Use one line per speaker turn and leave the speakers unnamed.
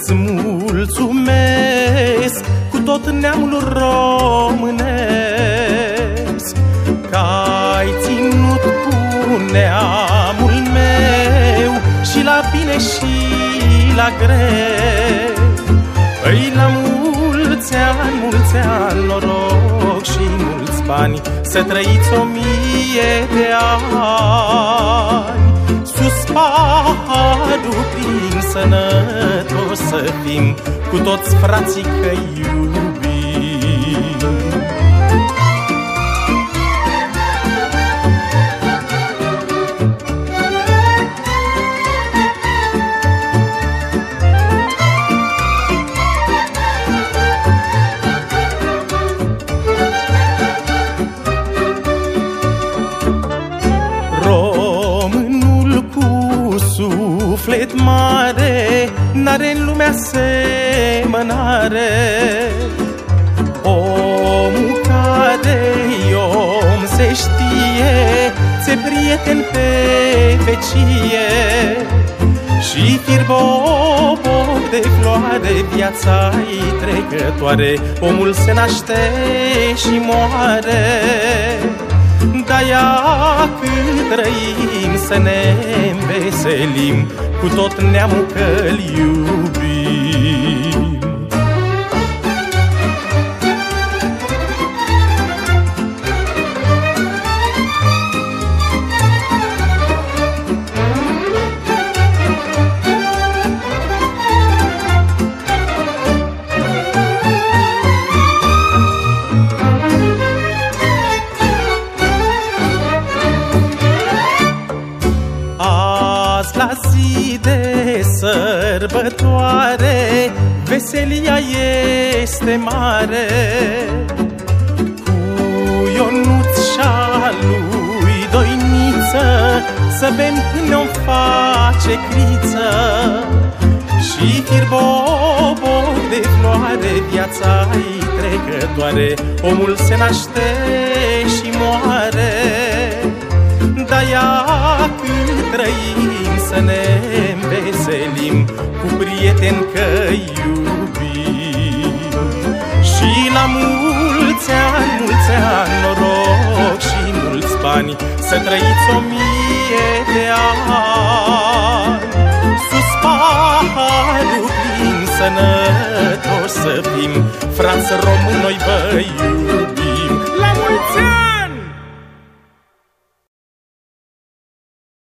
Îți mulțumesc cu tot neamul românesc Că ai ținut cu neamul meu Și la bine și la greu. Îi la mulți ani, mulți ani noroc și mulți bani Să trăiți o mie de ani. Sus paharul plin sănătos să fim Cu toți frații că iubim suflet mare N-are în lumea semănare Omul care om se știe Ți prieten pe vecie. Și fir boboc de floare Viața-i trecătoare. Omul se naște și moare De-aia cât trăim să ne înveselim. Cu tot neamul că-l iubim la zi de sărbătoare Veselia este mare. Cu Ionuț și lui Doiniță Să bem până o face criță Și fir boboc de floare Viața-i trecătoare. Omul se naște și moare Cu prieteni că iubim. Și la mulți ani, mulți ani, noroc și mulți bani Să trăiți o mie de ani. Sus paharul plin sănătos să fim Frați români, noi vă iubim